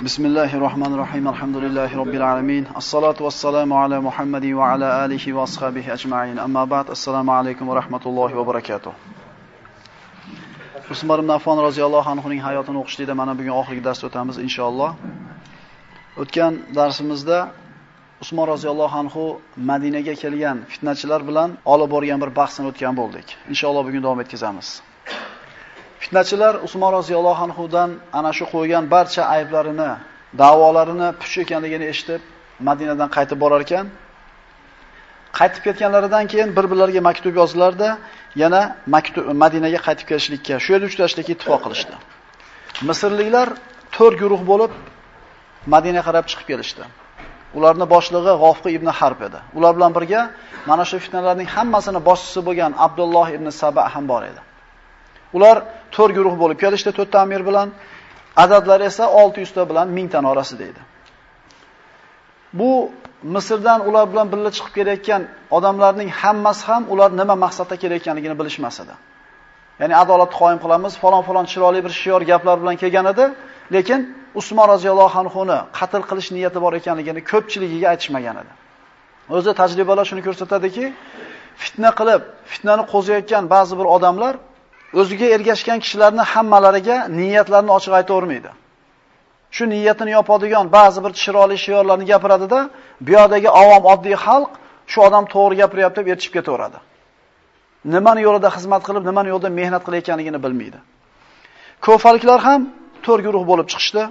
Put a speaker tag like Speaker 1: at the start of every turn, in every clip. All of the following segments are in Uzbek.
Speaker 1: Bismillahir Rahmanir Alhamdulillahi Rabbil alamin. Assalatu wassalamu ala Muhammadi wa ala alihi va ashabihi ajma'in. Amma ba'd. Assalomu alaykum va rahmatullohi va barakatuh. Usmon ibn Affon roziyallohu anhuning hayotini o'qishlikda mana bugun oxirgi dars o'tamiz inshaalloh. O'tgan darsimizda Usmon roziyallohu anhu Madinaga kelgan fitnachilar bilan olib borgan bir bahsni o'tgan bo'ldik. Inshaalloh bugun davom etkazamiz. Fitnachilar Usmon roziyallohu anhudan ana shu qo'ygan barcha ayblarini, da'volarini puch ekanligini eshitib Madinadan qaytib borar ekan. Qaytib ketganlaridan keyin bir-birlariga maktub yozdilarda, yana maktub Madinaga qaytib kelishlikka, shu yerda uchrashlikka ittifoq qilishdi. Misrliklar 4 guruh bo'lib Madinaga qarab chiqib kelishdi. Ularni boshlig'i G'ofqi ibn Harb edi. Ular bilan birga mana shu fitnalarning hammasini boshchisi bo'lgan Abdulloh ibn Saba ham bor edi. Ular 4 guruh bo'lib kelishdi 4 ta amir bilan, adadlari esa 600 ta bilan 1000 ta orasida edi. Bu Misrdan ular bilan birga chiqib kelayotgan odamlarning hammasi ham ular nima maqsadda kelayotganligini bilishmas edi. Ya'ni adolatni qoyim qilamiz, falon falon chiroyli bir shior gaplar bilan kelgan edi, lekin Usmon roziyallohu anhuni qatl qilish niyati bor ekanligini ko'pchiligiga aytishmagan edi. O'zi tajribalar shuni ko'rsatadiki, fitna qilib, fitnani qo'zayotgan ba'zi bir odamlar o'ziga ergashgan kishilarni hammalariga niyatlarini ochiq aytavermaydi. Shu niyatini yopadigan ba'zi bir chiroyli shiorlarni gapiradida, bu yerdagi avom oddiy xalq shu odam to'g'ri gapiryapti deb ertishib ketaveradi. Nimani yo'lida xizmat qilib, nimani yo'lda mehnat qilayotganligini bilmaydi. Ko'faliklar ham to'rt guruh bo'lib chiqishdi.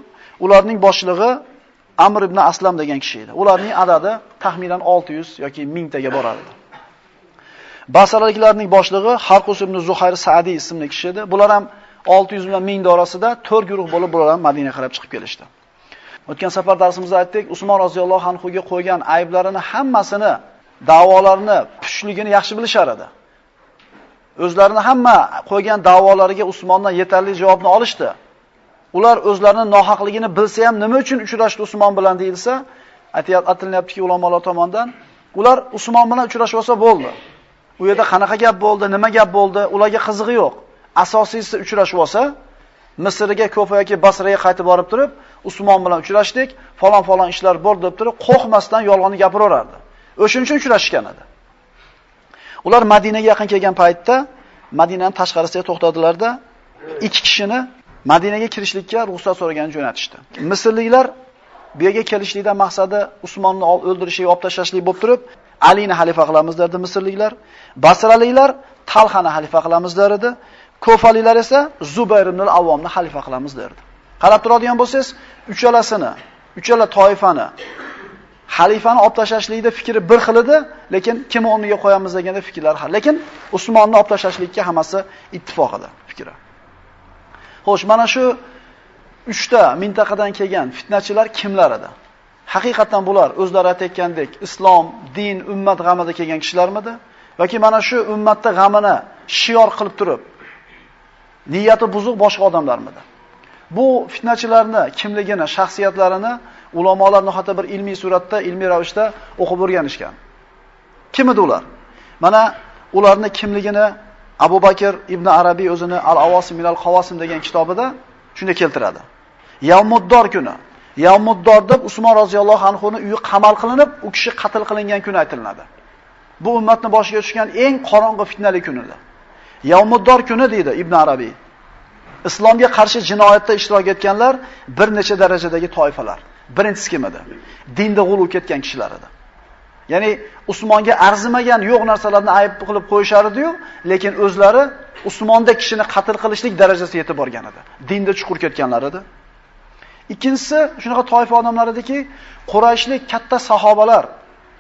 Speaker 1: Ularning boshlig'i Amr ibn Aslam degan kishi edi. Ularning adadi taxminan 600 yoki 1000 taga borardi. Basraliklarning boshlig'i Harqus ibn Zuhayr Saadi ismli kishi edi. Bular ham 600 bilan 1000 dorasida 4 guruh bo'lib bular ham Madinaga qarab chiqib kelishdi. O'tgan safar darsimizda aytdik, Usmon roziyallohu anhu ga qo'ygan ayblarini hammasini, da'volarini, pushligini yaxshi bilishar edi. O'zlarini hamma qo'ygan da'volariga Usmondan yetarli javobni olishdi. Ular o'zlarining nohaqligini bilsa ham nima uchun uchrashdi Usmon bilan deyilsa, aytilyaptiki ulamolar tomonidan, ular Usmon bilan uchrashib olsa bo'ldi. U yerda qanaqa gap bo'ldi, nima gap bo'ldi, ularga qizig'i yo'q. Asosiysi uchrashib olsa, Misrga, Kofa yoki Basraga qaytib borib turib, Usmon bilan uchrashdik, falon falon ishlar bor deb turib, qo'rqmasdan yolg'onni gapiraverardi. O'shuning uchun uchrashgan edi. Ular Madinaga yaqin kelgan paytda Madinaning tashqarisiga to'xtadilarda ikki kishini Madinaga kirishlikka ruxsat so'ragan jo'natishdi. Misrliklar bu yerga kelishlikdan maqsadi Usmonni o'ldirishga olib tashlashlik bo'lib turib, Alini xalifa qilamiz derdi Misrliklar. Basraliklar Talhani xalifa qilamiz derdi. Kofaliklar esa Zubayr ibn al-Avvomni xalifa qilamiz derdi. Qarab turadigan bo'lsangiz, uchalasini, uchala toifani xalifani olib tashlashlikda fikri bir xil edi, lekin kimni o'rniga qo'yamiz deganda fikrlar har. Lekin Usmonni olib tashlashlikka hammasi ittifoq edi fikri. Xo'sh, mana shu 3 ta mintaqadan kelgan fitnachilar kimlar edi? Haqiqatan bular o'zlari aytayotgandek islom, din, ummat g'amida kelgan kishilarmidi? Yoki mana shu ummatda g'amini shior qilib turib niyati buzuq boshqa odamlarmidi? Bu fitnachilarni kimligini, shaxsiyatlarini ulamolar nohata bir ilmiy suratda, ilmiy ravishda o'qib o'rganishgan. Kim edi ular? Mana ularni kimligini Abu Bakr ibn Arabiy o'zini Al-Avosim minal Qavosim degan kitobida shunda keltiradi. Yavmuddor kuni. Yavmuddor deb Usmon roziyallohu anhu ning uyi qamal qilinib, u kishi qatl qilingan kun aytiladi. Bu ummatning boshiga tushgan eng qorong'i fitnali kunidir. Yawmuddor kuni deydi Ibn Arabiy. Islomga qarshi jinoyatda ishtirok etganlar bir necha darajadagi toifalar. Birinchisi kim edi? Dinda g'uluv ketgan kishilar edi. Ya'ni Usmonga arzimagan yo'q narsalarni ayb qilib qo'yishar edi-yu, lekin o'zlari Usmonda kishini qatl qilishlik darajasiga yetib borgan edi. Dinda chuqur ketganlar edi. Ikkinchisi shunaqa toifa odamlar ediki, Qurayshlik katta sahobalar,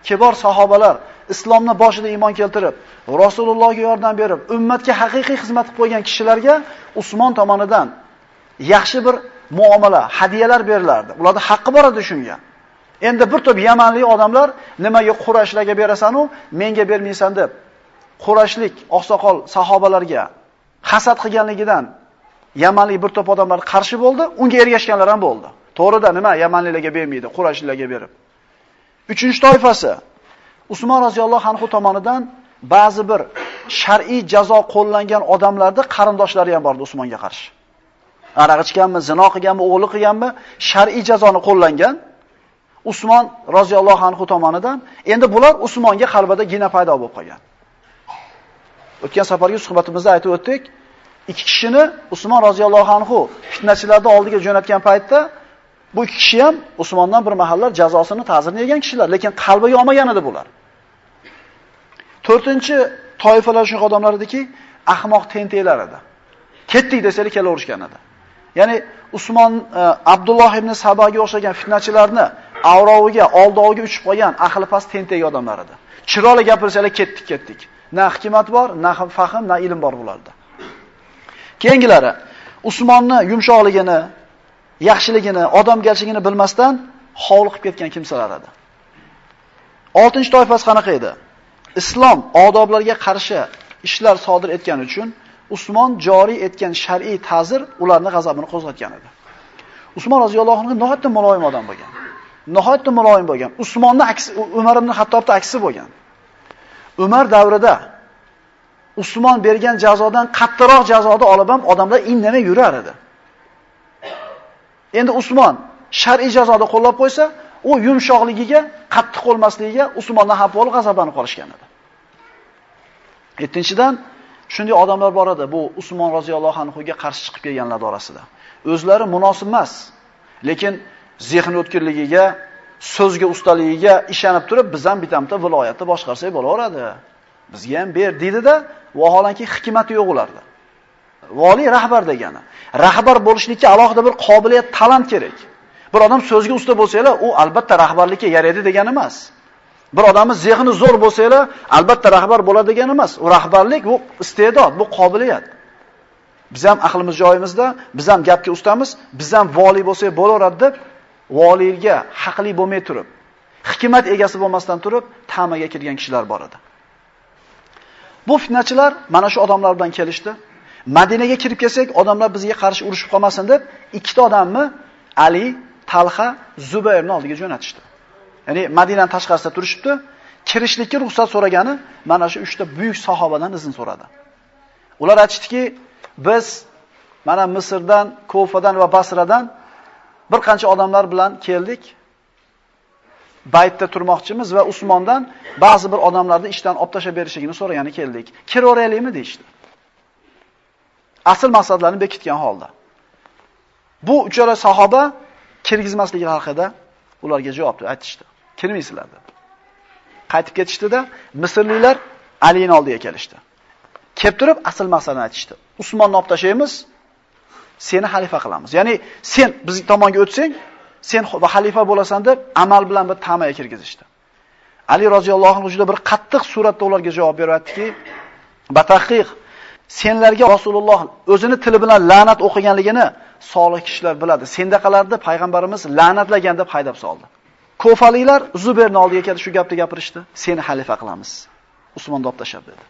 Speaker 1: kibor sahobalar islomni boshida iymon keltirib, Rasulullohga yordam berib, ummatga haqiqiy xizmat qilib qo'ygan kishilarga Usmon tomonidan yaxshi bir muomala, hadiyalar berilardi. Ularda haqqi bor edi shunga. Endi bir to'p Yamanlik odamlar nimaga Qurashlarga berasan-u, menga bermaysan deb Qurashlik oqsoqol sahobalarga hasad qilganligidan Yamanlik bir to'p odamlar qarshi bo'ldi, unga ergashganlar ham bo'ldi. To'g'rida nima Yamanliklarga bermaydi, Qurashliklarga berib. Uchinchi toifasi Usmon roziyallohu anhu tomonidan ba'zi bir shar'iy jazo qo'llangan odamlarda qarindoshlari ham bordi Usmonga qarshi. Aroq ichganmi, zino qilganmi, o'g'li qilganmi, shar'iy jazoni qo'llangan. Usmon roziyallohu anhu tomonidan endi bular Usmonga qalbida gina paydo bo'lib qolgan. O'tgan safargi suhbatimizda aytib o'tdik, ikki kishini Usmon roziyallohu anhu fitnachilarning oldiga jo'natgan paytda bu ikki kishi ham Usmondan bir mahallar jazosini ta'zirini yegan kishilar, lekin qalbiga olmagan edi bular. To'rtinchi toifalar shunaqa odamlar ediki, ahmoq tenteklar edi. Ketdik desalar kelaverishgan edi. Ya'ni Usmon e, Abdulloh ibn Sabaga o'xshagan fitnachilarni avroviga, oldoviga uchib qolgan ahli past tentek odamlar edi. Chiroyli gapirsalar ketdik, ketdik. Na hikmat bor, na fahm, na ilm bor bularda. Keyingilari Usmonni yumshoqligini, yaxshiligini, odamgarchiligini bilmasdan hovli qilib ketgan kimsalar edi. 6 toifasi qanaqa edi? Islom odoblarga qarshi ishlar sodir etgani uchun Usmon joriy etgan shar'iy ta'zir ularning g'azabini qo'zg'atgan edi. Usmon roziyallohu anhu nihoyatda muloyim odam bo'lgan. Nihoyatda muloyim bo'lgan. Usmonning aksi Umar ibn Hattobning aksi bo'lgan. Umar davrida Usmon bergan jazodan qattiqroq jazoni olib ham odamlar indamay yurar edi. Endi Usmon shar'iy jazoni qo'llab qo'ysa, u yumshoqligiga, qattiq qo'lmasligiga Usmondan xafa bo'lib g'azablanib qolishgan edi. 7-dan shunday odamlar bor edi, bu Usmon roziyallohu anhu ga qarshi chiqib kelganlar orasida. O'zlari munosib emas, lekin zehn o'tkirligiga, so'zga ustaligiga ishonib turib, biz ham bitamta viloyatni boshqarsak bo'laveradi. Bizga ham ber dedi-da, vaholanki hikmati yo'q ularda. Voliy rahbar degani. Rahbar bo'lishlikka alohida bir qobiliyat, talant kerak. Bir odam so'zga usta bo'lsanglar, u albatta rahbarlikka yaraydi degani emas. Bir odamning zehni zo'r bo'lsanglar, albatta rahbar bo'ladi degani emas. U rahbarlik bu iste'dod, bu qobiliyat. Biz ham aqlimiz joyimizda, biz ham gapga ustamiz, biz ham voliy bo'lsak bo'laveradi deb voliyga haqli bo'lmay turib, hikmat egasi bo'lmasdan turib, tamaga kirgan kishilar bor edi. Bu fitnachilar mana shu odamlar bilan kelishdi. Madinaga kirib kelsak, odamlar bizga qarshi urushib qolmasin deb ikkita odamni Ali, Talha, Zubayrni oldiga jo'natishdi. Ya'ni Madinaning tashqarisida turishibdi. Kirishlikka ruxsat so'ragani mana shu 3 ta buyuk sahobadan izn so'radi. Ular aytishdiki, biz mana Misrdan, Kofadan va Basradan bir qancha odamlar bilan keldik. Baytda turmoqchimiz va Usmondan ba'zi bir odamlarni ishdan olib tashlab berishligini so'ragani keldik. Kiraveraylikmi deyshti. Asl maqsadlarini bekitgan holda. Bu uchala sahoba kirgizmasligi haqida ularga javob aytishdi. Kirmaysizlar dedi. Qaytib ketishdida Misrliklar Alining oldiga kelishdi. Kelib turib asl maqsadini aytishdi. Usmonni olib tashlaymiz, seni xalifa qilamiz. Ya'ni sen biz tomonga o'tsang, sen va xalifa bo'lasan deb amal bilan bir tamaga kirgizishdi. Ali roziyallohu anhu juda bir qattiq suratda ularga javob beryaptiki, batahqiq senlarga Rasululloh o'zini tili bilan la'nat o'qiganligini solih kishilar biladi. Sendaqalarni payg'ambarimiz la'natlagan deb haydab soldi. Kofaliklar Zubayrni oldiga keldi, shu gapni gapirishdi. Seni xalifa qilamiz. Usmonni olib tashab dedi.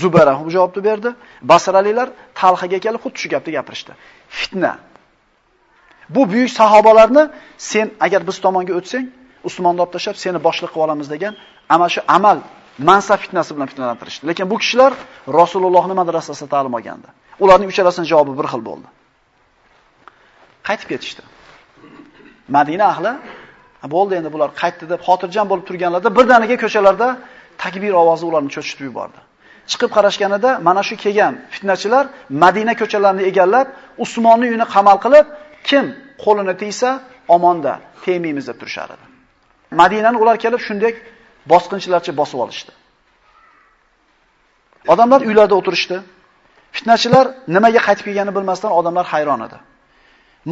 Speaker 1: Zubayr ham javobni berdi. Basraliklar Talhaga kelib xuddi shu gapni gapirishdi. Fitna. Bu buyuk sahobalarni sen agar biz tomonga o'tsang, Usmonni olib tashab seni boshliq qilib olamiz degan ana shu amal mansab fitnasi bilan fitnalantirishdi. Lekin bu kishilar Rasulullohning madrasasida ta'lim olgandi. Ularning uchalasining javobi bir xil bo'ldi. Qaytib ketishdi. Madina ahli bo'ldi endi bular qaytdi deb xotirjam bo'lib turganlarda birdaniga ko'chalarda takbir ovozi ularni cho'chitib yubordi. Chiqib qarashganida mana shu kelgan fitnachilar Madina ko'chalarini egallab, Usmonning uyini qamal qilib, kim qo'lini tegsa omonda, tegmaymiz deb turishar edi. Madinani ular kelib shunday bosqinchilarcha bosib olishdi. Odamlar uylarda o'tirishdi. Fitnachilar nimaga qaytib kelganini bilmasdan odamlar hayron edi.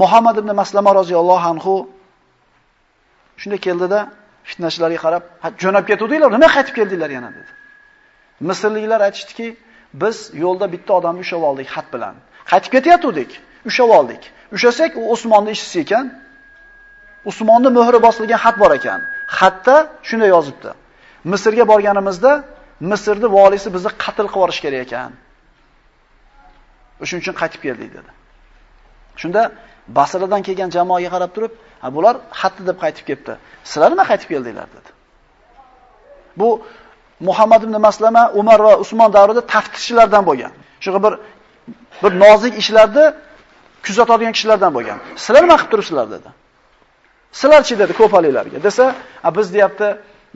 Speaker 1: Muhammad ibn Maslama roziyallohu anhu shunda keldida fitnachilarga qarab, "Jo'nab ketdinglar, nima qaytib keldinglar yana?" dedi. Misrliklar aytishdiki, "Biz yo'lda bitta odamni ushlab oldik xat bilan. Qaytib ketayotgandik, ushlab oldik. Ushasak u Usmonning ishchisi ekan. Usmonni muhri bosilgan xat bor ekan. Xatda shunday yozibdi: Misrga borganimizda Misrning valisi bizni qatl qilib yuborish kerak ekan. Shuning uchun qaytib keldik dedi. Shunda Basradan kelgan jamoaga qarab turib, "Ha, bular xatti deb qaytib ketdi. Sizlar nima qaytib keldinglar?" dedi. Bu Muhammad ibn Maslama Umar va Usmon davrida taftishchilardan bo'lgan. Shunga bir bir nozik ishlarni kuzatadigan kishilardan bo'lgan. Sizlar nima qilib turibsizlar dedi. Sizlarchi dedi ko'paliklarga. Desa, "A biz deyapti,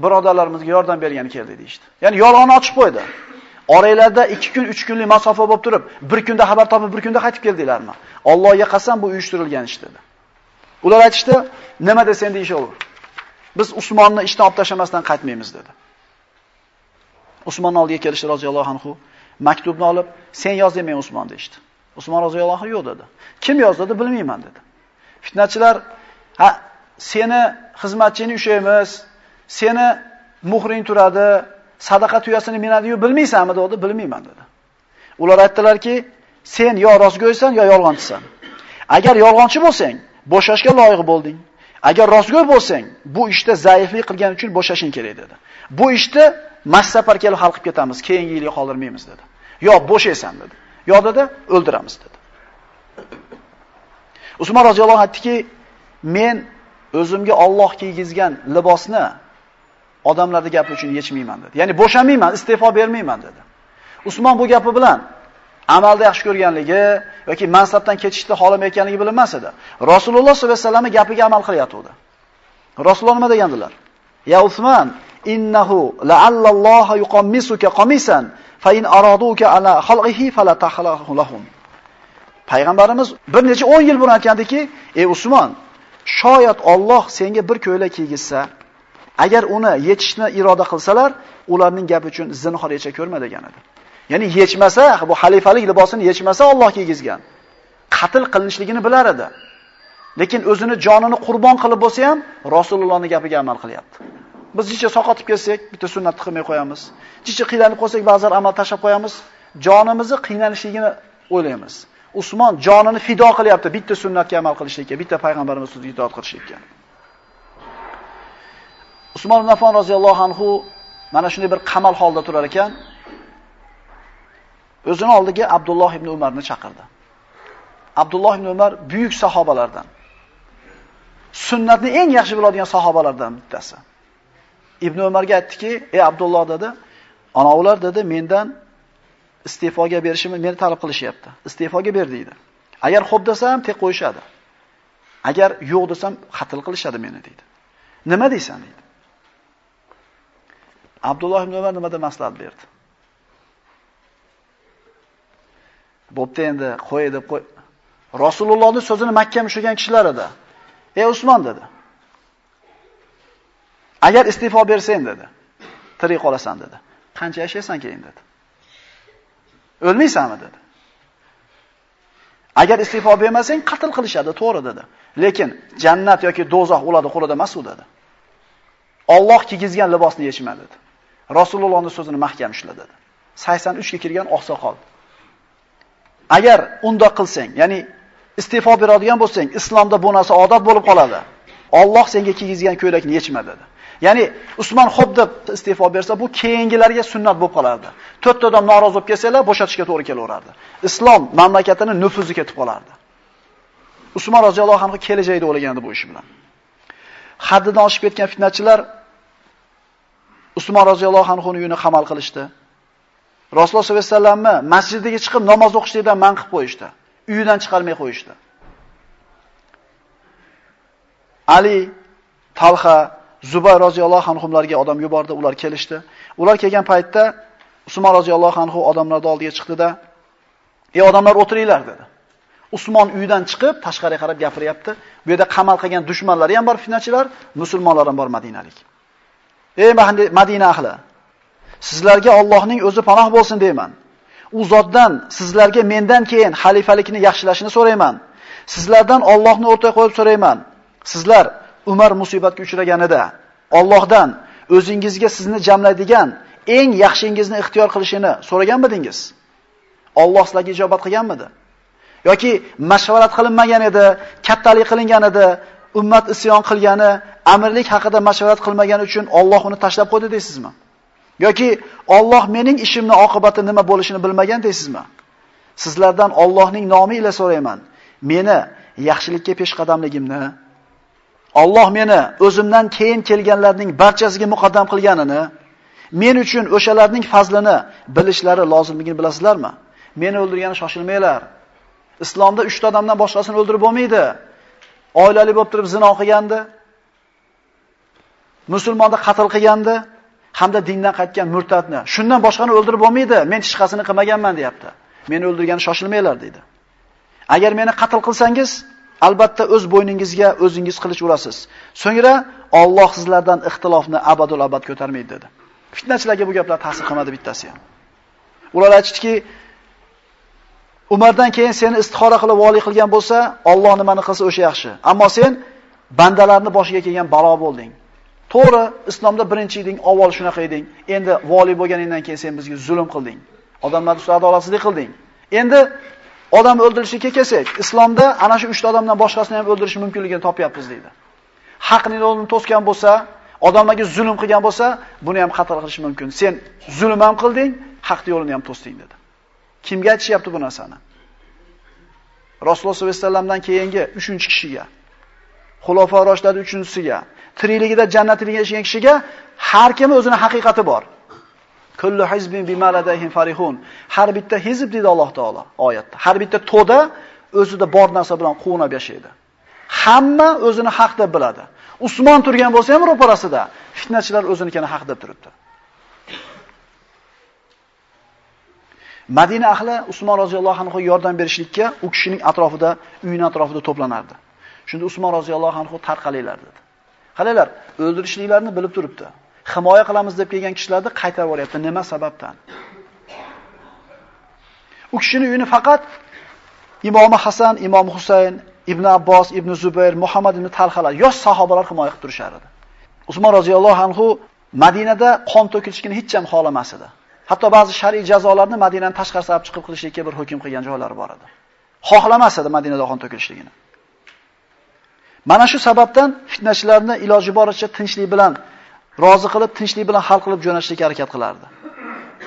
Speaker 1: birodarlarimizga yordam bergani keldi" deydi. Ya'ni yolg'on ochib qo'ydi. Oranglarda 2 kun, 3 kunlik masofa bo'lib turib, bir kunda xabar topib, bir kunda qaytib keldinglarmi? Allohga qasam bu uyushtirilgan ish dedi. Ular aytishdi, nima desang deyishaver. Biz Usmonni ishdan olib tashlamasdan qaytmaymiz dedi. Usmon oldiga kelishdi roziyallohu anhu, maktubni olib, sen yozding men Usmon deydi. Usmon roziyallohu yo'q dedi. Kim yozdi bilmayman dedi. Fitnachilar, ha, seni xizmatchini ushaymiz, seni muhring turadi, sadaqa tuyasini minadi-yu bilmaysanmi dedi, bilmayman dedi. Ular aytdilarki, sen yo rostgo'ysan yo yolg'onchisan. Agar yolg'onchi bo'lsang, bo'shashga loyiq bo'lding. Agar rostgo'y bo'lsang, bu ishda zaiflik qilgan uchun bo'shashing kerak dedi. Bu ishni massafar kelib hal qilib ketamiz, keyingi yilga qoldirmaymiz dedi. Yo bo'shaysan dedi. Yo dedi, o'ldiramiz dedi. Usmon roziyallohu aytdiki, men o'zimga Alloh kiygizgan libosni odamlarning gapi uchun yechmayman dedi. Ya'ni bo'shamayman, iste'fo bermayman dedi. Usmon bu gapi bilan amalda yaxshi ko'rganligi yoki mansabdan ketishni xohlamayotganligi bilinmas edi. Rasululloh sollallohu alayhi vasallamning gapiga amal qilyotdi. Rasululloh nima degandilar? Ya Usmon, innahu la'allalloha yuqammisuka qamisan fa in araduka ala xalqihi fala tahlahu lahum. Payg'ambarimiz bir necha 10 yil burun aytgandiki, "Ey Usmon, shoyat Alloh senga bir ko'ylak kiygizsa, agar uni yechishni iroda qilsalar, ularning gapi uchun zinhor yecha ko'rma" degan edi. Ya'ni yechmasa, bu xalifalik libosini yechmasa Alloh kiygizgan. Qatl qilinishligini bilar edi. Lekin o'zini jonini qurbon qilib bo'lsa ham Rasulullohning gapiga amal qilyapti. Biz jicha soqotib kelsak, bitta sunnatni qilmay qo'yamiz. Jicha qiynalib qolsak, ba'zan amal tashab qo'yamiz. Jonimizni qiynalishligini o'ylaymiz. Usmon jonini fido qilyapti bitta sunnatga amal qilishlikka, bitta payg'ambarimiz so'ziga itoat qilishlikka. Usmon ibn Affon roziyallohu anhu mana shunday bir qamal holda turar ekan, o'zini oldiga Abdulloh ibn Umarni chaqirdi. Abdulloh ibn Umar buyuk sahobalardan. Sunnatni eng yaxshi biladigan sahobalardan bittasi. Ibn Umarga aytdiki, "Ey Abdulloh" dedi, "Ana dedi, mendan iste'foga berishimni meni talab qilishyapti. Iste'foga ber" deydi. Agar xo'p desam, tek qo'yishadi. Agar yo'q desam, qatl qilishadi meni deydi. Nima deysan deydi. Abdulloh ibn Umar nimada maslahat berdi? Bo'pti endi, qo'y deb qo'y. Rasulullohning so'zini Makka mushagan kishilar edi. Ey Usmon dedi. Agar iste'fo bersang dedi, tirik qolasan dedi. Qancha yashaysan keyin dedi. O'lmaysanmi dedi. Agar iste'fo bermasang qatl qilishadi, to'g'ri dedi. Lekin jannat yoki dozoq ularning qo'lida emas u dedi. Alloh kiygizgan libosni yechma dedi. Rasulullohning so'zini mahkam ushla dedi. 83 ga kirgan oqsoqol. Agar unda qilsang, ya'ni iste'fo beradigan bo'lsang, islomda bu narsa odat bo'lib qoladi. Alloh senga kiygizgan ko'ylakni yechma dedi. Ya'ni Usmon xo'p deb iste'fo bersa, bu keyingilarga sunnat bo'lib qolardi. To'rtta odam norozi bo'lib kelsalar, bo'shatishga to'g'ri kelaverardi. Islom mamlakatini nufuzi ketib qolardi. Usmon roziyallohu anhu kelajakda o'ylagandi bu ish bilan. Haddidan oshib ketgan fitnachilar Usmon roziyallohu anhuni uyini qamal qilishdi. Rasululloh sollallohu alayhi vasallamni masjidiga chiqib namoz o'qishlikdan man qilib qo'yishdi. Uyidan chiqarmay qo'yishdi. Ali, Talha, Zubay roziyallohu anhumlarga odam yubordi, ular kelishdi. Ular kelgan paytda Usmon roziyallohu anhu odamlarni oldiga chiqdi-da, "Ey odamlar o'tiringlar" dedi. Usmon uydan chiqib tashqariga qarab gapiryapti. Bu yerda qamal qilgan dushmanlari ham bor fitnachilar, musulmonlar ham bor Madinalik. Ey Madina ahli, sizlarga Allohning o'zi panoh bo'lsin deyman. U zotdan sizlarga mendan keyin xalifalikni yaxshilashini so'rayman. Sizlardan Allohni o'rtaga qo'yib so'rayman. Sizlar Umar musibatga uchraganida Allohdan o'zingizga sizni jamlaydigan eng yaxshingizni ixtiyor qilishini so'raganmidingiz? Alloh sizlarga ijobat qilganmidi? yoki mashvarat qilinmagan edi, kattalik qilingan edi, ummat isyon qilgani, amirlik haqida mashvarat qilmagani uchun Alloh uni tashlab qo'ydi deysizmi? yoki Alloh mening ishimni oqibati nima bo'lishini bilmagan deysizmi? Sizlardan Allohning nomi ila so'rayman. Meni yaxshilikka peshqadamligimni, Alloh meni o'zimdan keyin kelganlarning barchasiga muqaddam qilganini, men uchun o'shalarning fazlini bilishlari lozimligini bilasizlarmi? Meni o'ldirgani shoshilmanglar. Islomda 3 ta odamdan boshqasini o'ldirib bo'lmaydi. Oilali bo'lib turib zino qilgandi, musulmonni qatl qilgandi, hamda dindan qaytgan murtadni. Shundan boshqani o'ldirib bo'lmaydi. Men hech qasini qilmaganman, deyapti. Meni o'ldirgani shoshilmanglar dedi. Agar meni qatl qilsangiz, albatta o'z bo'yningizga o'zingiz qilich urasiz. So'ngra Alloh sizlardan ixtilofni abadul abad ko'tarmaydi dedi. Fitnachilarga bu gaplar ta'sir qilmadi bittasi ham. Ular aytishdiki, Umardan keyin seni istixora qilib vali qilgan bo'lsa, Alloh nimani qilsa o'sha yaxshi. Ammo sen bandalarni boshiga kelgan balo bo'lding. To'g'ri, islomda birinchi eding, avval shunaqa eding. Endi vali bo'lganingdan keyin sen bizga zulm qilding. Odamlarni ustida adolatsizlik qilding. Endi odam o'ldirishga kelsak, islomda ana shu 3 ta odamdan boshqasini ham o'ldirish mumkinligini topyapmiz deydi. Haqni yo'lini to'sgan bo'lsa, odamlarga zulm qilgan bo'lsa, buni ham qatl qilish mumkin. Sen zulm ham qilding, haq yo'lini ham to'sding dedi. Kimga aytishyapti bu narsani? Rasululloh sollallohu alayhi vasallamdan keyingi 3-kishiga, Xulofa roshlar 3-chisiga, tirikligida jannatga yashagan kishiga har kim o'zining haqiqati bor. Kullu hizbin bima ladayhim farihun. Har bitta hizb dedi Alloh taolo oyatda. Har bitta to'da o'zida bor narsa bilan quvonib yashaydi. Hamma o'zini haq deb biladi. Usmon turgan bo'lsa ham ro'parasida fitnachilar o'zinikini haq deb turibdi. Madina ahli Usmon roziyallohu anhu yordam berishlikka u kishining atrofida, uyining atrofida to'planardi. Shunda Usmon roziyallohu anhu tarqalinglar dedi. Qaranglar, o'ldirishliklarini bilib turibdi. Himoya qilamiz deb kelgan kishilarni qaytarib yuboryapti. Nima sababdan? U kishining uyini faqat Imom Hasan, Imom Husayn, Ibn Abbos, Ibn Zubayr, Muhammad ibn Talhalar yosh sahobalar himoya qilib turishardi. edi. Usmon roziyallohu anhu Madinada qon to'kilishini hech ham xohlamas edi. Hatto ba'zi shar'iy jazolarni Madinadan tashqarisiga olib chiqib qilishlikka bir hukm qilgan joylari bor edi. Xohlamas edi Madinada qon to'kilishligini. Mana shu sababdan fitnachilarni iloji boricha tinchlik bilan rozi qilib, tinchlik bilan hal qilib jo'natishga harakat qilardi.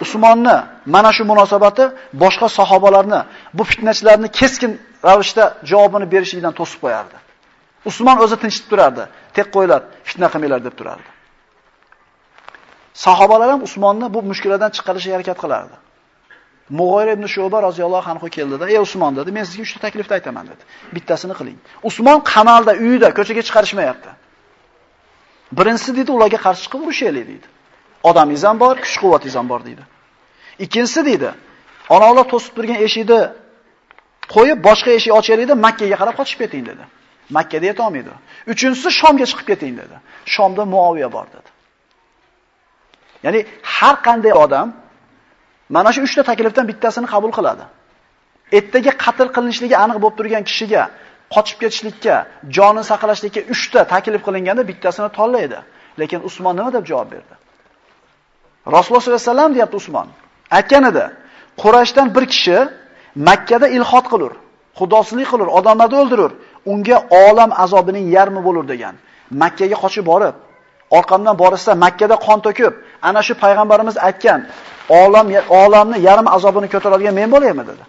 Speaker 1: Usmonni mana shu munosabati boshqa sahobalarni bu fitnachilarni keskin ravishda javobini berishlikdan to'sib qo'yardi. Usmon o'zi tinchib turardi. Tek qo'ylar, fitna qilmanglar deb turardi. Sahobalar ham Usmonni bu mushkuladan chiqarishga harakat qilardi. Mug'oyra ibn Shuba roziyallohu anhu keldida, "Ey Usmon" dedi, "Men sizga 3 ta taklifni aytaman" dedi. Bittasini qiling. Usmon qamalda, uyida, ko'chaga chiqarishmayapti. Birinchisi dedi, ularga qarshi chiqib urushaylik dedi. Odamingiz ham bor, kuch-quvvatingiz ham bor dedi. Ikkinchisi dedi, onalar to'sib turgan eshikni qo'yib boshqa eshik ochaylik-da Makka ga qarab qochib keting dedi. Makkada yeta olmaydi. Uchinchisi Shomga chiqib keting dedi. Shomda Muaviya bor dedi. Ya'ni har qanday odam mana shu 3 ta taklifdan bittasini qabul qiladi. Ertaga qatl qilinishligi aniq bo'lib turgan kishiga qochib ketishlikka, jonini saqlashlikka 3 ta taklif qilinganda bittasini tanlaydi. Lekin Usmon nima deb javob berdi? Rasululloh sollallohu alayhi vasallam deyapti Usmon. Aytgan edi, Qurayshdan bir kishi Makkada ilhod qilur, xudosizlik qilur, odamlarni o'ldirur, unga olam azobining yarmi bo'lur degan. Makkaga qochib borib, orqamdan borishsa Makkada qon to'kib, ana shu payg'ambarimiz aytgan olam olamni yarim azobini ko'taradigan men bo'laymi dedi.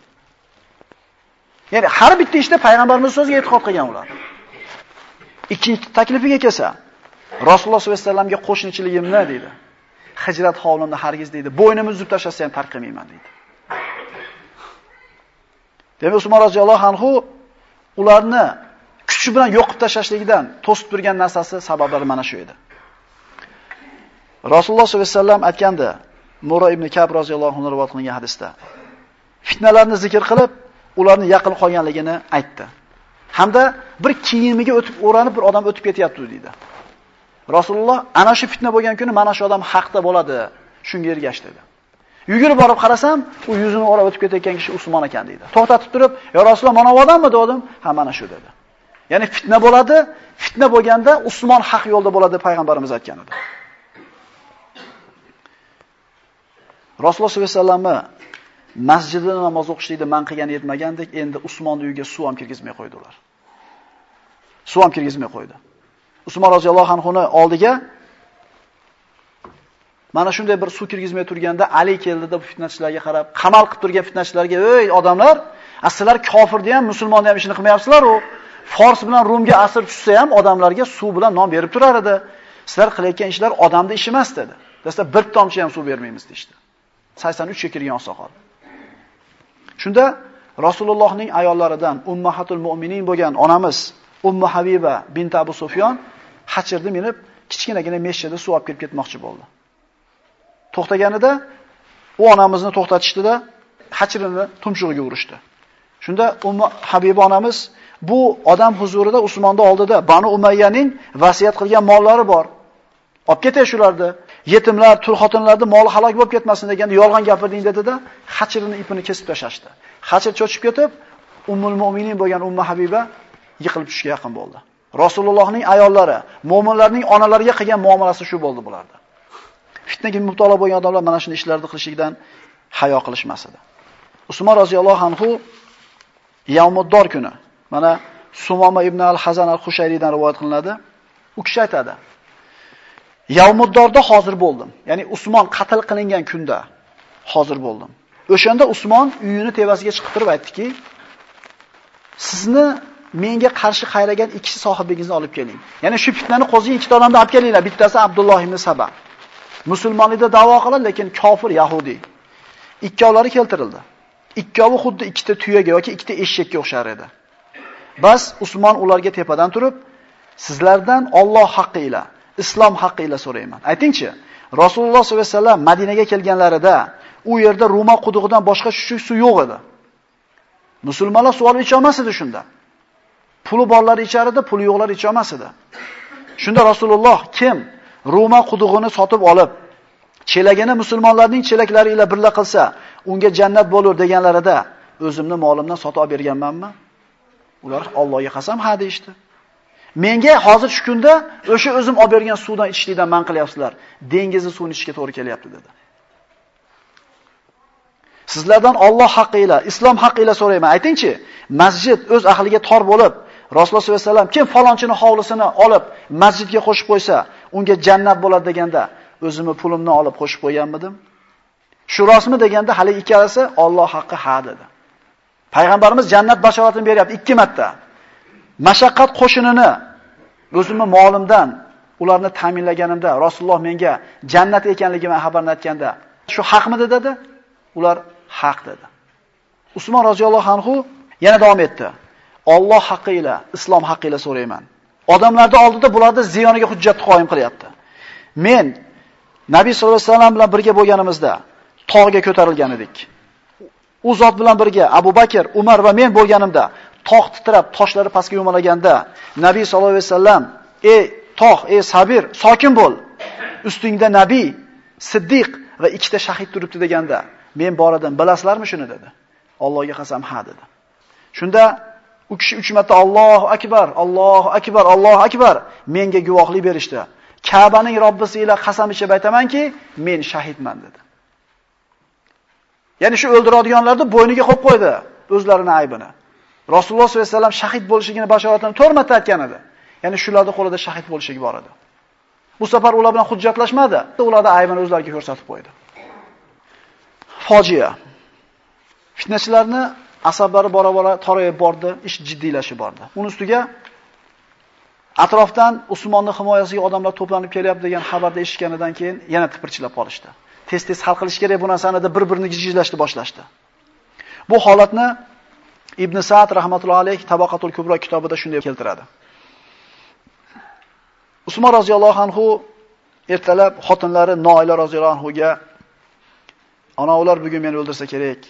Speaker 1: Ya'ni har bitta ishda payg'ambarimiz so'ziga e'tiqod qilgan ular. Ikkinchi taklifiga kelsa, Rasululloh sollallohu alayhi vasallamga qo'shnichiligimni dedi. Hijrat hovlimni hargiz deydi. Bo'ynimni uzib tashlasa ham tark qilmayman deydi. Demak, Usmon roziyallohu anhu ularni kuchi bilan yo'qib tashlashligidan to'sib turgan narsasi sabablari mana shu edi. Rasululloh sollallohu alayhi vasallam aytganda, Muro ibn Kab roziyallohu anhu rivoyat qilgan hadisda fitnalarni zikr qilib, ularni yaqin qolganligini aytdi. Hamda bir kiyimiga o'tib o'ranib bir odam o'tib ketyapti dedi. Rasululloh ana shu fitna bo'lgan kuni mana shu odam haqda bo'ladi, shunga ergash dedi. Yugurib borib qarasam, u yuzini o'rab o'tib ketayotgan kishi Usmon ekan dedi. To'xtatib turib, "Ya Rasululloh, mana bu odammi?" dedim. "Ha, mana shu" dedi. Ya'ni fitna bo'ladi, fitna bo'lganda Usmon haq yo'lda bo'ladi payg'ambarimiz aytgan edi. Rasululloh sollallohu alayhi vasallamni masjidda namoz o'qishlikni man qilgan yetmagandek, endi Usmonning uyiga suv ham kirgizmay qo'ydilar. Suv ham kirgizmay qo'ydi. Usmon roziyallohu anhuni oldiga mana shunday bir suv kirgizmay turganda Ali keldida bu fitnachilarga qarab, qamal qilib turgan fitnachilarga, "Ey odamlar, aslar kofirni ham, musulmonni ham ishini qilmayapsizlar u. Fors bilan Rumga asr tushsa ham odamlarga suv bilan non berib turar edi. Sizlar qilayotgan ishlar odamning ishi emas" dedi. Desa bir tomchi ham suv bermaymiz dedi. 83 ga kirgan oqsoqol. Shunda Rasulullohning ayollaridan ummahatul mu'minin bo'lgan onamiz Ummu Habiba bint Abu Sufyon hachirni minib kichkinagina meshchada suv olib kelib ketmoqchi bo'ldi. To'xtaganida u onamizni to'xtatishdida hachirini tumshug'iga urishdi. Shunda Ummu Habiba onamiz bu odam huzurida Usmonda oldida Banu Umayyaning vasiyat qilgan mollari bor. Olib ketay shularni. Yetimlar, tul xotinlarning moli halok bo'lib ketmasin deganda yolg'on gapirding dedida, xachirini ipini kesib tashlashdi. Xachir cho'chib ketib, Ummul Mu'minin bo'lgan Umma Habiba yiqilib tushishga yaqin bo'ldi. Rasulullohning ayollari, mu'minlarning onalariga qilgan muomalasi shu bo'ldi bularda. Fitnaga mubtalo bo'lgan odamlar mana shunday ishlarni qilishlikdan hayo qilishmas edi. Usmon roziyallohu anhu Yawmuddor kuni mana Sumoma ibn al-Hazan al-Xushayriydan rivoyat qilinadi. U kishi aytadi: Yavmuddorda hozir bo'ldim. Ya'ni Usmon qatl qilingan kunda hozir bo'ldim. O'shanda Usmon uyini tevasiga chiqib turib aytdiki: "Sizni menga qarshi qayragan ikkisi sohibingizni olib keling. Ya'ni shu fitnani qo'zigan ikkita odamni olib kelinglar. Bittasi Abdulloh ibn Saba. Musulmonlikda da'vo qiladi, lekin kofir Yahudi. Ikkovlari keltirildi. Ikkovi xuddi ikkita tuyaga yoki ikkita eshakka o'xshar edi. Bas Usmon ularga tepadan turib, sizlardan Alloh haqqi ila, islom haqqi ila so'rayman. Aytingchi, Rasululloh sollallohu alayhi vasallam Madinaga kelganlarida u yerda Ruma qudug'idan boshqa chuchuk suv yo'q edi. Musulmonlar suv olib icha shunda. Puli borlar ichar edi, puli yo'qlar icha. Shunda Rasululloh kim Ruma qudug'ini sotib olib, chelagini musulmonlarning chelaklari ila birla qilsa, unga jannat bo'lar deganlarida o'zimni molimdan sotib olib berganmanmi? Ular Allohga qasam ha deyshti. Menga hozir shu kunda o'sha o'zim olib bergan suvdan ichishlikdan man qilyapsizlar. Dengizni suvini ichishga to'g'ri kelyapti dedi. Sizlardan Alloh haqqi ila, islom haqqi ila so'rayman. Aytingchi, masjid o'z ahliga tor bo'lib, Rasululloh sollallohu alayhi vasallam kim falonchini hovlisini olib masjidga qo'shib qo'ysa, unga jannat bo'ladi deganda, o'zimni pulimni olib qo'shib qo'yganmidim? Shu rostmi deganda hali ikkalasi Alloh haqqi ha dedi. Payg'ambarimiz jannat bashoratini beryapti ikki marta. Mashaqqat qo'shinini o'zimni molimdan ularni ta'minlaganimda Rasululloh menga jannat ekanligini xabarni aytganda, shu haqmidi dedi? Ular haq dedi. Usmon roziyallohu anhu yana davom etdi. Alloh haqqi ila, islom haqqi ila so'rayman. Odamlarning oldida bularni ziyoniga hujjat qo'yim qilyapti. Men Nabiy sollallohu alayhi vasallam bilan birga bo'lganimizda tog'ga ko'tarilgan edik. U zot bilan birga Abu Bakr, Umar va men bo'lganimda tog' titrab, toshlari pastga yumalaganda Nabiy sollallohu alayhi vasallam: "Ey tog', ey Sabir, sokin bo'l. Ustingda Nabiy, Siddiq va ikkita shahid turibdi" deganda, men bor edim. Bilasizlarmi shuni dedi. Allohga qasam ha dedi. Shunda U kishi 3 marta Allohu akbar, Allohu akbar, Allohu akbar menga guvohlik berishdi. Ka'baning Robbisi ila qasam ichib aytamanki, men shahidman dedi. Ya'ni shu o'ldiradiganlarni bo'yniga qo'yib qo'ydi o'zlarini aybini. Rasululloh sollallohu alayhi vasallam shahid bo'lishligini bashoratini 4 marta aytgan edi. Ya'ni shularning qo'lida shahid bo'lishligi bor edi. Bu safar ular bilan hujjatlashmadi. ularda aybini o'zlariga ko'rsatib qo'ydi. Fojia. Fitnachilarni asablari bora-bora torayib bordi, ish jiddiylashib bordi. Uning ustiga atrofdan Usmonning himoyasiga odamlar to'planib kelyapti degan xabarni eshitganidan keyin yana tipirchilab qolishdi. Tez-tez hal qilish kerak bu narsani deb bir-birini gijilashni boshlashdi. Bu holatni Ibn Sa'd rahmatullohi alayh Tabaqatul Kubro kitobida shunday keltiradi. Usmon roziyallohu anhu ertalab xotinlari Noila roziyallohu anhuga ana ular bugun meni o'ldirsa kerak.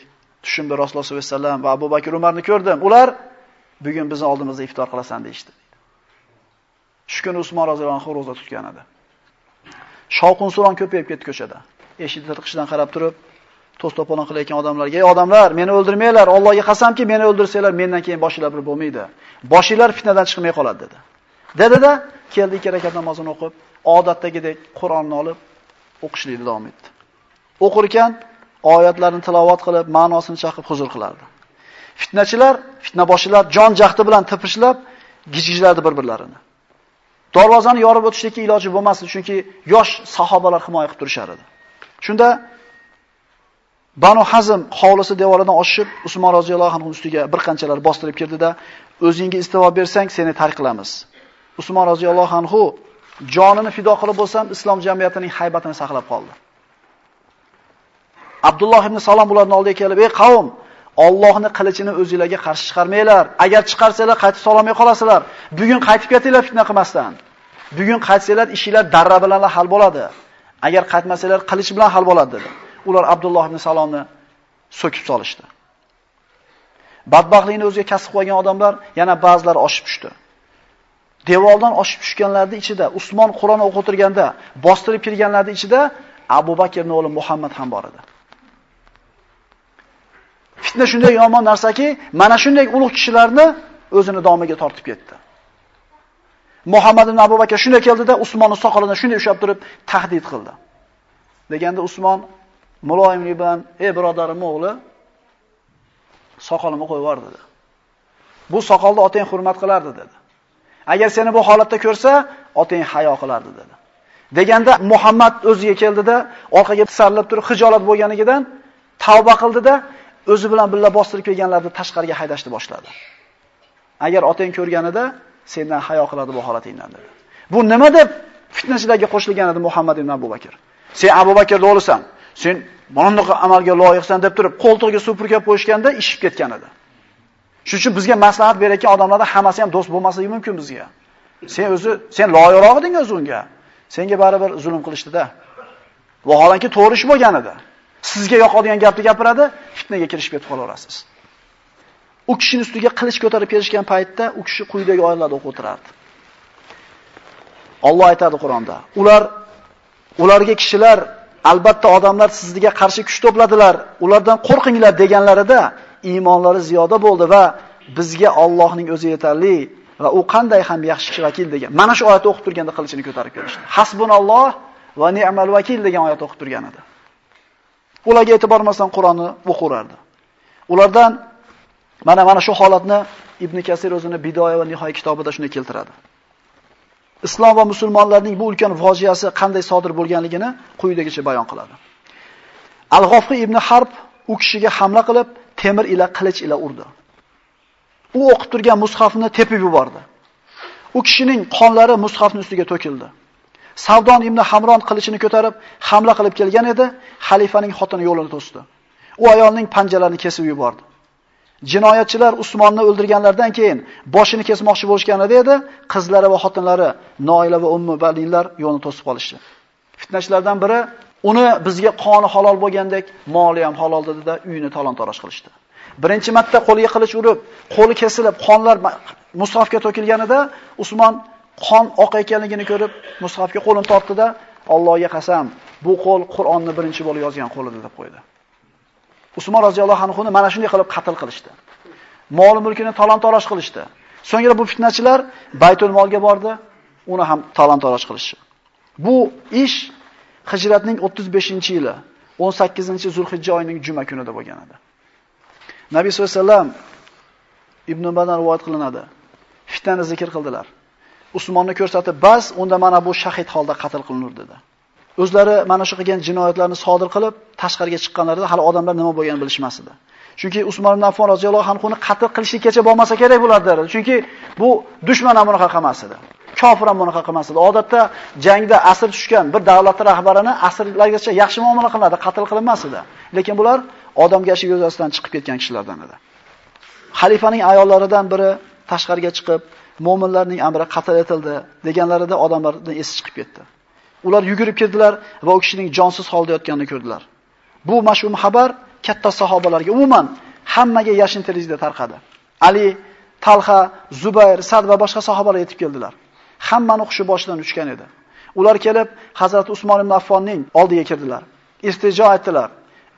Speaker 1: tushimda Rasululloh sollallohu alayhi vasallam va Abu Bakr Umarni ko'rdim. Ular bugun bizning oldimizda iftor qilasan deyshti. Shu kuni Usmon roziyallohu anhu roza tutgan edi. Shovqin suron ko'payib ketdi ko'chada. Eshik tirqishidan qarab turib, to'stopolon qilayotgan odamlarga, "Ey odamlar, meni o'ldirmanglar. Allohga qasamki, meni o'ldirsanglar, mendan keyin boshinglar bir bo'lmaydi. Boshinglar fitnadan chiqmay qoladi" dedi. Dedida keldi ikki rakat namozini o'qib, odatdagidek Qur'onni olib o'qishlikni davom etdi. O'qir ekan, oyatlarni tilovat qilib, ma'nosini chaqib huzur qilardi. Fitnachilar, fitnaboshilar jon jahdi bilan tipishlab gijgijlardi bir-birlarini. Darvozani yorib o'tishlikka iloji bo'lmasdi, chunki yosh sahobalar himoya qilib turishar edi. Shunda Banu Hazm hovlisi devoridan oshib, Usmon roziyallohu anhu ustiga bir qanchalar bostirib kirdida, o'zingga istivo bersang, seni tark qilamiz. Usmon roziyallohu anhu jonini fido qilib bo'lsam, islom jamiyatining haybatini saqlab qoldi. Abdulloh ibn Salom ularning oldiga kelib, "Ey qavm, Allohning qilichini o'zingizlarga qarshi chiqarmanglar. Agar chiqarsanglar qaytib sololmay qolasizlar. Bugun qaytib ketinglar fitna qilmasdan. Bugun qaytsanglar ishinglar darra bilan hal bo'ladi. Agar qaytmasanglar qilich bilan hal bo'ladi dedi. Ular Abdulloh ibn Salomni so'kib solishdi. Badbaxtlikni o'ziga kasb qilgan odamlar yana ba'zilar oshib tushdi. Devordan oshib tushganlarning ichida Usmon Qur'on o'qitirganda bostirib kirganlarning ichida Abu Bakrning o'g'li Muhammad ham bor edi. Fitna shunday yomon narsaki, mana shunday ulug' kishilarni o'zini domiga tortib ketdi. Muhammad ibn Abu Bakr shunday keldida Usmonni soqolidan shunday ushlab turib tahdid qildi. Deganda Usmon muloyimlik bilan, "Ey birodarim o'g'li, soqolimni qo'yib yubor" dedi. Bu soqolni otang hurmat qilardi dedi. Agar seni bu holatda ko'rsa, otang hayo qilardi dedi. Deganda Muhammad o'ziga keldida, orqaga tisarilib turib hijolat bo'lganligidan tavba qildida, o'zi bilan birga bostirib kelganlarni tashqariga haydashni boshladi. Agar otang ko'rganida sendan hayo qiladi bu holatingdan dedi. Bu nima deb fitnachilarga qo'shilgan edi Muhammad ibn Abu Bakr. Sen Abu Bakrni o'g'lisan. Sen bunaqa amalga loyiqsan deb turib qo'ltig'iga supurkab qo'yishganda ishib ketgan edi. Shuning uchun bizga maslahat berayotgan odamlarda hammasi ham do'st bo'lmasligi mumkin bizga. Sen o'zi sen loyiqroq eding o'zi unga. Senga baribir zulm qilishdi-da. Vaholanki to'g'ri ish bo'lgan edi. Sizga yoqadigan gapni gapiradi, fitnaga kirishib ketib qolaverasiz. U kishining ustiga qilich ko'tarib kelishgan paytda u kishi quyidagi oyatlarni o'qib o'tirardi. Alloh aytadi Qur'onda: "Ular ularga kishilar albatta odamlar sizga qarshi kuch to'pladilar, ulardan qo'rqinglar deganlarida iymonlari ziyoda bo'ldi va bizga Allohning o'zi yetarli va u qanday ham yaxshi vakil degan. Mana shu oyatni o'qib turganda qilichini ko'tarib kelishdi. Hasbunalloh va ni'mal vakil degan oyat o'qib turgan edi. Ularga e'tibor bermasdan Qur'onni o'qirardi. Ulardan mana mana shu holatni Ibn Kasir o'zini Bidoya va Nihoya kitobida shuni keltiradi. Islom va musulmonlarning bu ulkan fojiasi qanday sodir bo'lganligini quyidagicha bayon qiladi. Al-G'ofiy ibn Harb u kishiga hamla qilib, temir ila qilich ila urdi. U o'qib turgan mushafni tepib yubordi. U kishining qonlari mushafning ustiga to'kildi. Savdon ibn Hamron qilichini ko'tarib hamla qilib kelgan edi, xalifaning xotini yo'lini to'sdi. U ayolning panjalarini kesib yubordi. Jinoyatchilar Usmonni o'ldirganlardan keyin boshini kesmoqchi bo'lishganida edi, qizlari va xotinlari Noila va Ummu Balinlar yo'lni to'sib qolishdi. Fitnachilardan biri uni bizga qoni halol bo'lgandek, moli ham halol dedi-da, uyini talon-taroj qilishdi. Birinchi marta qo'liga qilich urib, qo'li kesilib, qonlar mushafga to'kilganida Usmon qon oq ekanligini ko'rib, mushafga qo'lini tortdi-da, Allohga qasam, bu qo'l Qur'onni birinchi bo'lib yozgan qo'lidir deb qo'ydi. Usmon roziyallohu anhuni mana shunday qilib qatl qilishdi. Mol mulkini talon-taroj qilishdi. So'ngra bu fitnachilar Baytul Molga bordi, uni ham talon-taroj qilishdi. Bu ish Hijratning 35-yili 18-Zulhijja oyining juma kunida bo'lgan edi. Nabiy sollallohu alayhi vasallam Ibn Badan rivoyat qilinadi. Fitnani zikr qildilar. Usmonni ko'rsatib, "Bas, unda mana bu shahid holda qatl qilinur" dedi. O'zlari mana shu qilgan jinoyatlarni sodir qilib, tashqariga chiqqanlarida hali odamlar nima bo'lganini bilishmas edi. Chunki Usmon ibn Affon roziyallohu anhuni qatl qilishlikkacha bo'lmasa kerak bo'lardi. Chunki bu dushman ham bunaqa qilmas edi. Kofir ham bunaqa qilmas edi. Odatda jangda asir tushgan bir davlat rahbarini asirlargacha yaxshi muomala qilinadi, qatl qilinmas edi. Lekin bular odamgashi yuzasidan chiqib ketgan kishilardan edi. Xalifaning ayollaridan biri tashqariga chiqib, mu'minlarning amri qatl etildi deganlarida odamlardan esi chiqib ketdi. Ular yugurib keldilar va u kishining jonsiz holda yotganini ko'rdilar. Bu mashhur xabar katta sahobalarga, umuman hammaga yashin televizorda tarqadi. Ali, Talha, Zubayr, Sad va boshqa sahobalar yetib keldilar. Hammani xushi boshidan uchgan edi. Ular kelib Hazrat Usmon ibn Affonning oldiga kirdilar. Istijo aytdilar.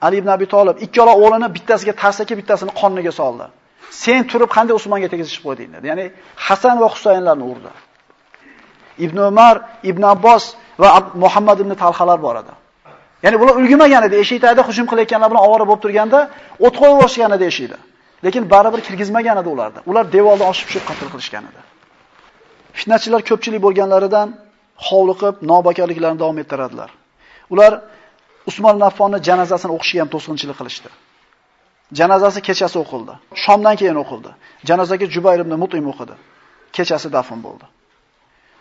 Speaker 1: Ali ibn Abi Talib ikkala o'g'lini bittasiga tarsaki, bittasini qoniga soldi. Sen turib qanday Usmonga tegizishib qo'yding dedi. Ya'ni Hasan va Husaynlarni urdi. Ibn Umar, Ibn Abbos va Muhammad ibn Talhalar bor edi. Ya'ni bular ulgimagan edi. Eshik tagida hujum qilayotganlar bilan ovora bo'lib turganda o't qo'yib boshlagan edi eshikda. Lekin baribir kirgizmagan edi ularni. Ular devordan oshib tushib qatl qilishgan edi. Fitnachilar ko'pchilik bo'lganlaridan hovliqib, nobakarliklarini davom ettiradilar. Ular Usmon ibn Affonni janozasini o'qishga ham to'sqinchilik qilishdi. Janozasi kechasi o'qildi. Shomdan keyin o'qildi. Janozaga Jubayr ibn Mutim o'qidi. Kechasi dafn bo'ldi.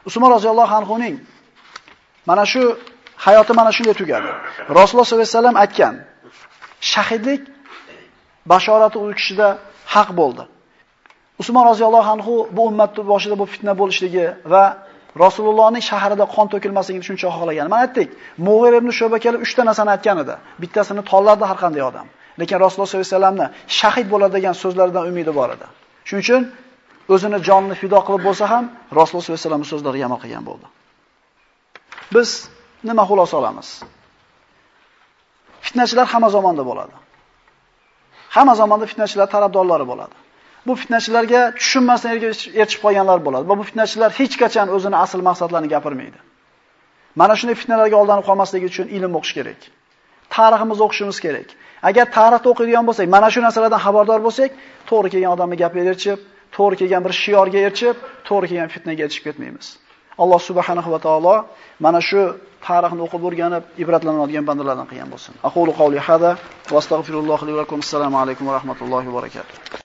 Speaker 1: Usmon roziyallohu anhu ning mana shu hayoti mana shunday tugadi. Rasululloh sollallohu alayhi vasallam aytgan, shahidlik bashorati u kishida haq bo'ldi. Usmon roziyallohu anhu bu ummatni boshida bu fitna bo'lishligi va Rasulullohning shahrida qon to'kilmasligini shuncha xohlagan. Mana aytdik, Mughir ibn Shuba kelib 3 ta narsani aytgan edi. Bittasini tollardi har qanday odam. Lekin Rasululloh sollallohu alayhi vasallamni shahid bo'ladi degan so'zlaridan umidi bor edi. Shuning uchun o'zini jonini fido qilib bo'lsa ham Rasululloh sollallohu alayhi vasallamning so'zlariga amal qilgan bo'ldi. Biz nima xulosa olamiz? Fitnachilar hamma zamonda bo'ladi. Hamma zamonda fitnachilar tarafdorlari bo'ladi. Bu fitnachilarga tushunmasdan erishib qolganlar bo'ladi. Va bu fitnachilar hech qachon o'zini asl maqsadlarini gapirmaydi. Mana shunday fitnalarga aldanib qolmasligi uchun ilm o'qish kerak. Tariximizni o'qishimiz kerak. Agar tarixni o'qiydigan bo'lsak, mana shu narsalardan xabardor bo'lsak, to'g'ri kelgan odamga gapiga erishib, to'g'ri kelgan bir shiorga erishib, to'g'ri kelgan fitnaga erishib ketmaymiz. Alloh subhanahu va taolo mana shu tarixni o'qib o'rganib, ibratlanadigan bandalardan qilgan bo'lsin. Aqulu qawli hada va astagfirulloh li va lakum. Assalomu alaykum va rahmatullohi va barakatuh.